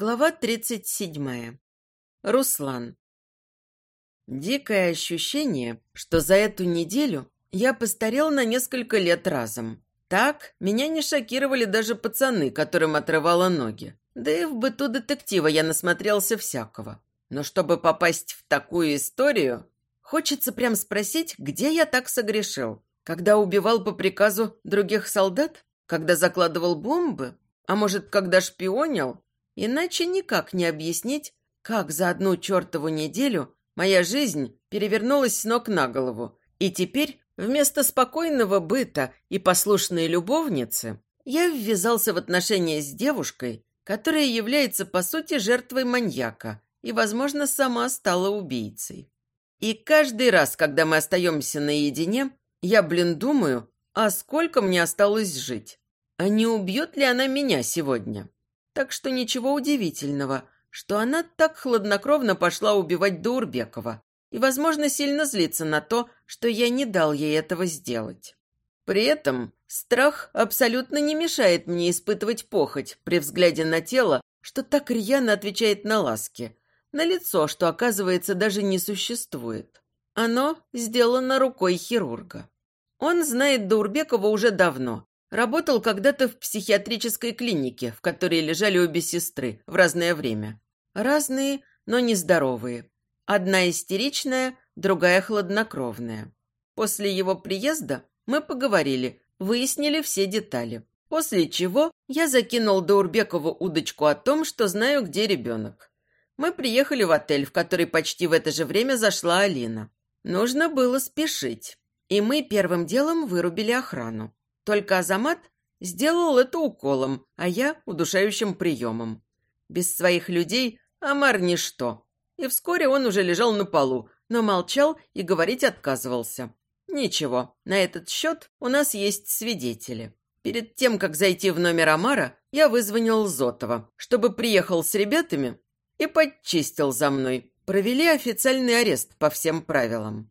Глава 37. Руслан. Дикое ощущение, что за эту неделю я постарел на несколько лет разом. Так меня не шокировали даже пацаны, которым отрывало ноги. Да и в быту детектива я насмотрелся всякого. Но чтобы попасть в такую историю, хочется прям спросить, где я так согрешил. Когда убивал по приказу других солдат? Когда закладывал бомбы? А может, когда шпионил? Иначе никак не объяснить, как за одну чертову неделю моя жизнь перевернулась с ног на голову, и теперь вместо спокойного быта и послушной любовницы я ввязался в отношения с девушкой, которая является, по сути, жертвой маньяка и, возможно, сама стала убийцей. И каждый раз, когда мы остаемся наедине, я, блин, думаю, а сколько мне осталось жить? А не убьет ли она меня сегодня? Так что ничего удивительного, что она так хладнокровно пошла убивать Даурбекова и, возможно, сильно злится на то, что я не дал ей этого сделать. При этом страх абсолютно не мешает мне испытывать похоть при взгляде на тело, что так рьяно отвечает на ласки, на лицо, что, оказывается, даже не существует. Оно сделано рукой хирурга. Он знает Даурбекова уже давно Работал когда-то в психиатрической клинике, в которой лежали обе сестры в разное время. Разные, но нездоровые. Одна истеричная, другая хладнокровная. После его приезда мы поговорили, выяснили все детали. После чего я закинул Даурбекову удочку о том, что знаю, где ребенок. Мы приехали в отель, в который почти в это же время зашла Алина. Нужно было спешить. И мы первым делом вырубили охрану. Только Азамат сделал это уколом, а я – удушающим приемом. Без своих людей Амар – ничто. И вскоре он уже лежал на полу, но молчал и говорить отказывался. Ничего, на этот счет у нас есть свидетели. Перед тем, как зайти в номер Амара, я вызвонил Зотова, чтобы приехал с ребятами и подчистил за мной. Провели официальный арест по всем правилам.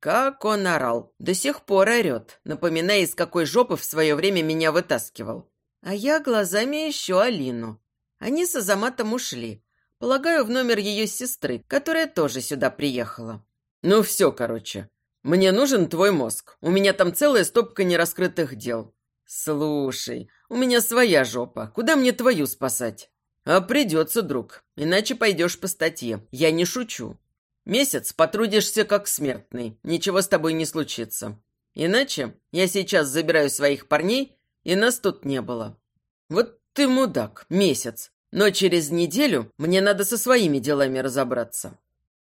Как он орал! До сих пор орет, напоминая, из какой жопы в свое время меня вытаскивал. А я глазами ищу Алину. Они с Азаматом ушли. Полагаю, в номер ее сестры, которая тоже сюда приехала. Ну все, короче. Мне нужен твой мозг. У меня там целая стопка нераскрытых дел. Слушай, у меня своя жопа. Куда мне твою спасать? А придется, друг. Иначе пойдешь по статье. Я не шучу. Месяц потрудишься как смертный, ничего с тобой не случится. Иначе я сейчас забираю своих парней, и нас тут не было. Вот ты мудак, месяц. Но через неделю мне надо со своими делами разобраться.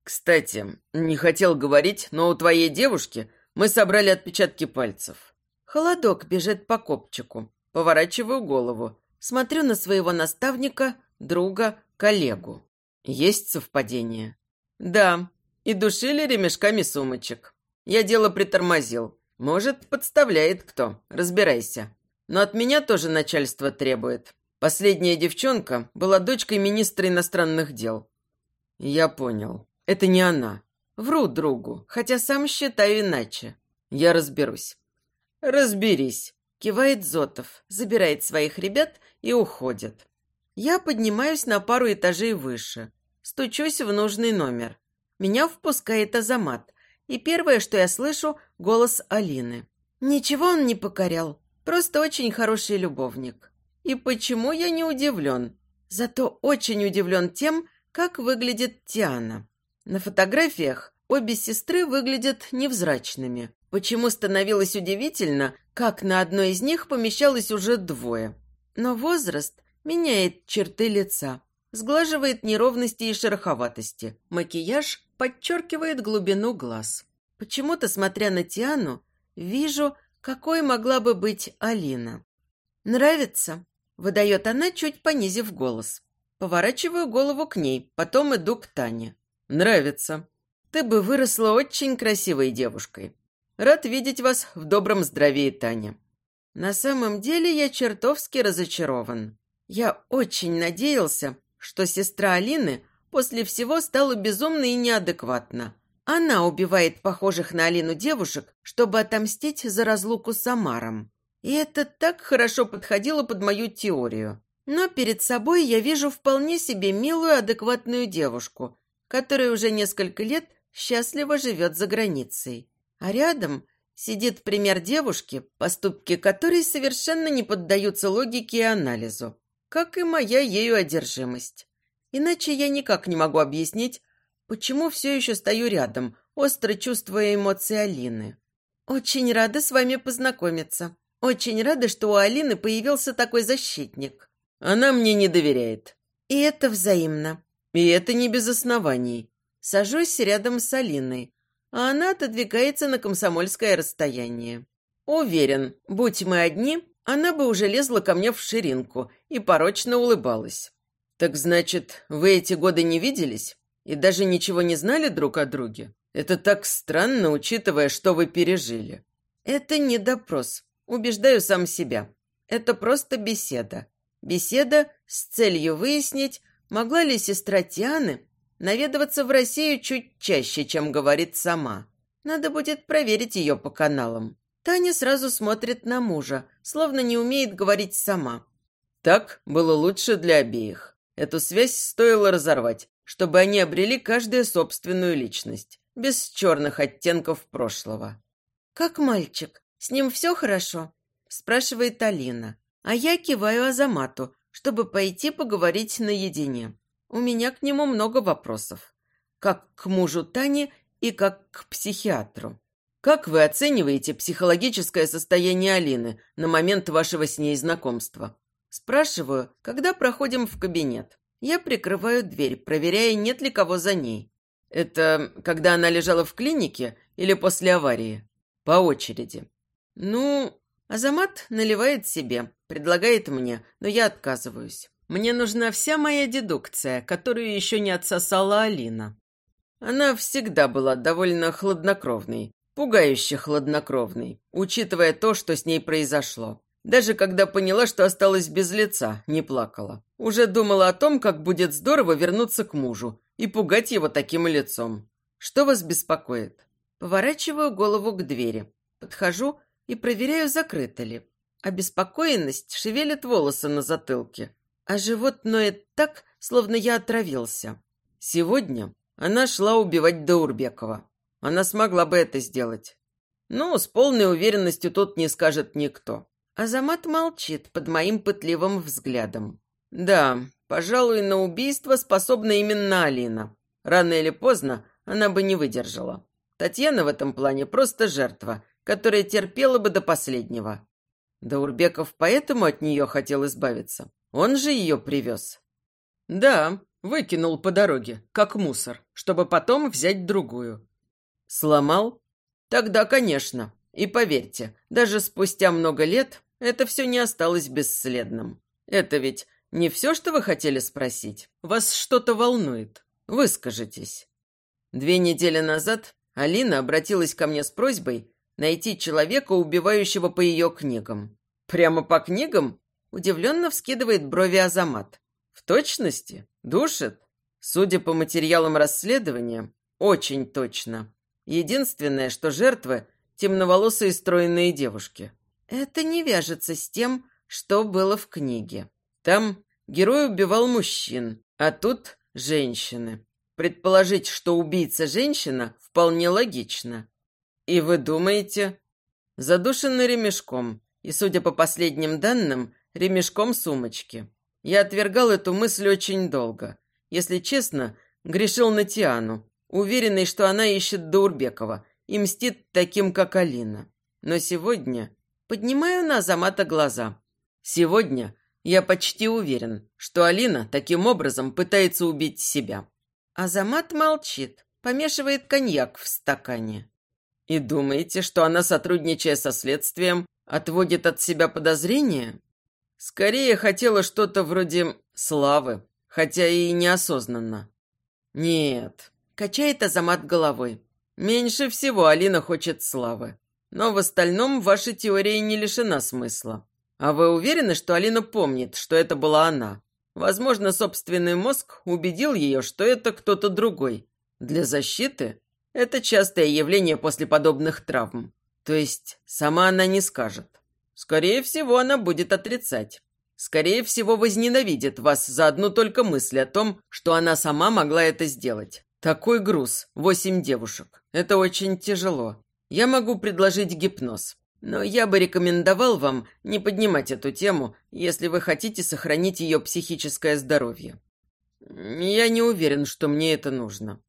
Кстати, не хотел говорить, но у твоей девушки мы собрали отпечатки пальцев. Холодок бежит по копчику. Поворачиваю голову. Смотрю на своего наставника, друга, коллегу. Есть совпадение? «Да, и душили ремешками сумочек. Я дело притормозил. Может, подставляет кто, разбирайся. Но от меня тоже начальство требует. Последняя девчонка была дочкой министра иностранных дел». «Я понял. Это не она. Вру другу, хотя сам считаю иначе. Я разберусь». «Разберись», – кивает Зотов, забирает своих ребят и уходит. Я поднимаюсь на пару этажей выше – Стучусь в нужный номер. Меня впускает Азамат. И первое, что я слышу, голос Алины. Ничего он не покорял. Просто очень хороший любовник. И почему я не удивлен? Зато очень удивлен тем, как выглядит Тиана. На фотографиях обе сестры выглядят невзрачными. Почему становилось удивительно, как на одной из них помещалось уже двое. Но возраст меняет черты лица сглаживает неровности и шероховатости. Макияж подчеркивает глубину глаз. Почему-то, смотря на Тиану, вижу, какой могла бы быть Алина. «Нравится?» – выдает она, чуть понизив голос. Поворачиваю голову к ней, потом иду к Тане. «Нравится. Ты бы выросла очень красивой девушкой. Рад видеть вас в добром здравии, Таня». На самом деле я чертовски разочарован. Я очень надеялся, что сестра Алины после всего стала безумна и неадекватна. Она убивает похожих на Алину девушек, чтобы отомстить за разлуку с Амаром. И это так хорошо подходило под мою теорию. Но перед собой я вижу вполне себе милую, адекватную девушку, которая уже несколько лет счастливо живет за границей. А рядом сидит пример девушки, поступки которой совершенно не поддаются логике и анализу, как и моя ею одержимость. Иначе я никак не могу объяснить, почему все еще стою рядом, остро чувствуя эмоции Алины. «Очень рада с вами познакомиться. Очень рада, что у Алины появился такой защитник. Она мне не доверяет. И это взаимно. И это не без оснований. Сажусь рядом с Алиной, а она отодвигается на комсомольское расстояние. Уверен, будь мы одни, она бы уже лезла ко мне в ширинку и порочно улыбалась. Так значит, вы эти годы не виделись и даже ничего не знали друг о друге? Это так странно, учитывая, что вы пережили. Это не допрос. Убеждаю сам себя. Это просто беседа. Беседа с целью выяснить, могла ли сестра Тианы наведываться в Россию чуть чаще, чем говорит сама. Надо будет проверить ее по каналам. Таня сразу смотрит на мужа, словно не умеет говорить сама. Так было лучше для обеих. Эту связь стоило разорвать, чтобы они обрели каждая собственную личность, без черных оттенков прошлого. «Как мальчик? С ним все хорошо?» – спрашивает Алина. А я киваю Азамату, чтобы пойти поговорить наедине. У меня к нему много вопросов. Как к мужу Тани и как к психиатру. Как вы оцениваете психологическое состояние Алины на момент вашего с ней знакомства? Спрашиваю, когда проходим в кабинет. Я прикрываю дверь, проверяя, нет ли кого за ней. Это когда она лежала в клинике или после аварии? По очереди. Ну, Азамат наливает себе, предлагает мне, но я отказываюсь. Мне нужна вся моя дедукция, которую еще не отсосала Алина. Она всегда была довольно хладнокровной, пугающе хладнокровной, учитывая то, что с ней произошло. Даже когда поняла, что осталась без лица, не плакала. Уже думала о том, как будет здорово вернуться к мужу и пугать его таким лицом. Что вас беспокоит? Поворачиваю голову к двери. Подхожу и проверяю, закрыто ли. Обеспокоенность шевелит волосы на затылке, а живот ноет так, словно я отравился. Сегодня она шла убивать Даурбекова. Она смогла бы это сделать. Но с полной уверенностью тут не скажет никто. Азамат молчит под моим пытливым взглядом. Да, пожалуй, на убийство способна именно Алина. Рано или поздно она бы не выдержала. Татьяна в этом плане просто жертва, которая терпела бы до последнего. Даурбеков поэтому от нее хотел избавиться. Он же ее привез. Да, выкинул по дороге, как мусор, чтобы потом взять другую. Сломал? Тогда, конечно. И поверьте, даже спустя много лет это все не осталось бесследным. Это ведь не все, что вы хотели спросить. Вас что-то волнует. Выскажитесь. Две недели назад Алина обратилась ко мне с просьбой найти человека, убивающего по ее книгам. Прямо по книгам? Удивленно вскидывает брови Азамат. В точности? Душит? Судя по материалам расследования, очень точно. Единственное, что жертвы – темноволосые стройные девушки. Это не вяжется с тем, что было в книге. Там герой убивал мужчин, а тут – женщины. Предположить, что убийца женщина, вполне логично. «И вы думаете?» Задушенный ремешком, и, судя по последним данным, ремешком сумочки. Я отвергал эту мысль очень долго. Если честно, грешил на Тиану, уверенный, что она ищет Даурбекова и мстит таким, как Алина. Но сегодня поднимаю на Азамата глаза. Сегодня я почти уверен, что Алина таким образом пытается убить себя. Азамат молчит, помешивает коньяк в стакане. И думаете, что она, сотрудничая со следствием, отводит от себя подозрения? Скорее хотела что-то вроде славы, хотя и неосознанно. Нет, качает Азамат головой. Меньше всего Алина хочет славы. Но в остальном ваша теория не лишена смысла. А вы уверены, что Алина помнит, что это была она? Возможно, собственный мозг убедил ее, что это кто-то другой. Для защиты? Это частое явление после подобных травм. То есть сама она не скажет. Скорее всего, она будет отрицать. скорее всего, возненавидит вас за одну только мысль о том, что она сама могла это сделать. Такой груз, восемь девушек. Это очень тяжело. Я могу предложить гипноз. Но я бы рекомендовал вам не поднимать эту тему, если вы хотите сохранить ее психическое здоровье. Я не уверен, что мне это нужно.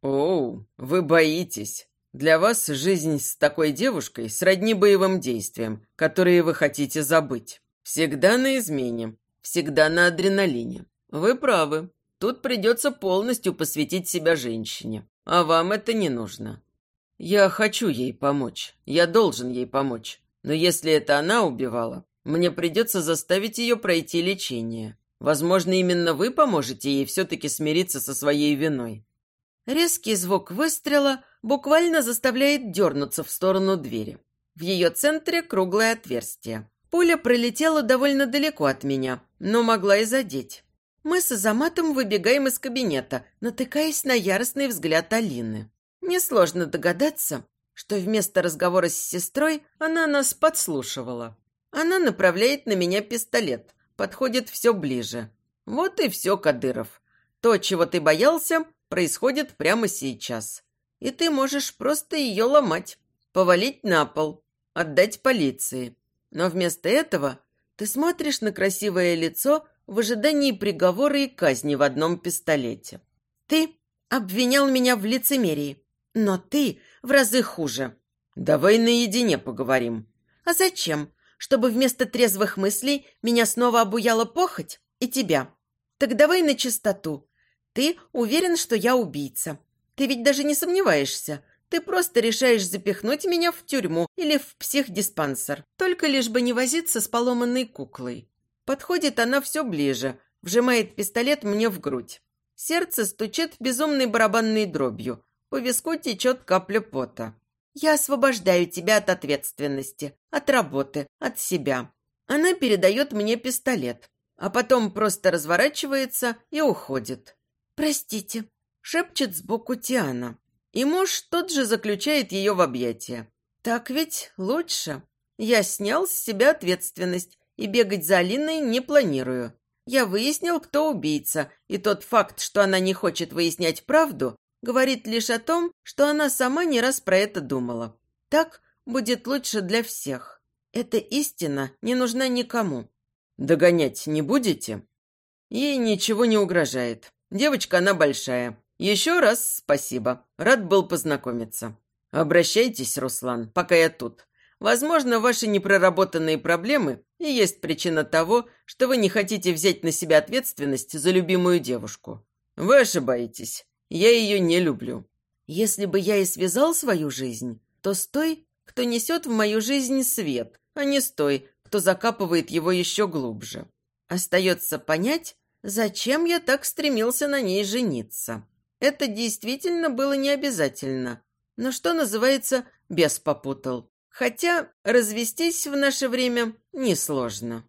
Оу, вы боитесь. Для вас жизнь с такой девушкой сродни боевым действиям, которые вы хотите забыть. Всегда на измене, всегда на адреналине. Вы правы. Тут придется полностью посвятить себя женщине. А вам это не нужно. Я хочу ей помочь. Я должен ей помочь. Но если это она убивала, мне придется заставить ее пройти лечение. Возможно, именно вы поможете ей все-таки смириться со своей виной». Резкий звук выстрела буквально заставляет дернуться в сторону двери. В ее центре круглое отверстие. Пуля пролетела довольно далеко от меня, но могла и задеть. Мы с Азаматом выбегаем из кабинета, натыкаясь на яростный взгляд Алины. Несложно догадаться, что вместо разговора с сестрой она нас подслушивала. Она направляет на меня пистолет, подходит все ближе. Вот и все, Кадыров. То, чего ты боялся, происходит прямо сейчас. И ты можешь просто ее ломать, повалить на пол, отдать полиции. Но вместо этого ты смотришь на красивое лицо в ожидании приговора и казни в одном пистолете. Ты обвинял меня в лицемерии, но ты в разы хуже. Давай наедине поговорим. А зачем? Чтобы вместо трезвых мыслей меня снова обуяла похоть и тебя. Так давай на чистоту. Ты уверен, что я убийца. Ты ведь даже не сомневаешься. Ты просто решаешь запихнуть меня в тюрьму или в психдиспансер, только лишь бы не возиться с поломанной куклой. Подходит она все ближе, вжимает пистолет мне в грудь. Сердце стучит безумной барабанной дробью. По виску течет капля пота. Я освобождаю тебя от ответственности, от работы, от себя. Она передает мне пистолет, а потом просто разворачивается и уходит. «Простите», — шепчет сбоку Тиана. И муж тот же заключает ее в объятия. «Так ведь лучше. Я снял с себя ответственность и бегать за Алиной не планирую. Я выяснил, кто убийца, и тот факт, что она не хочет выяснять правду, говорит лишь о том, что она сама не раз про это думала. Так будет лучше для всех. Эта истина не нужна никому. Догонять не будете? Ей ничего не угрожает. Девочка она большая. Еще раз спасибо. Рад был познакомиться. Обращайтесь, Руслан, пока я тут. Возможно, ваши непроработанные проблемы и есть причина того, что вы не хотите взять на себя ответственность за любимую девушку. Вы ошибаетесь. Я ее не люблю. Если бы я и связал свою жизнь, то с той, кто несет в мою жизнь свет, а не с той, кто закапывает его еще глубже. Остается понять, зачем я так стремился на ней жениться. Это действительно было не обязательно. Но что называется, бес попутал. Хотя развестись в наше время несложно.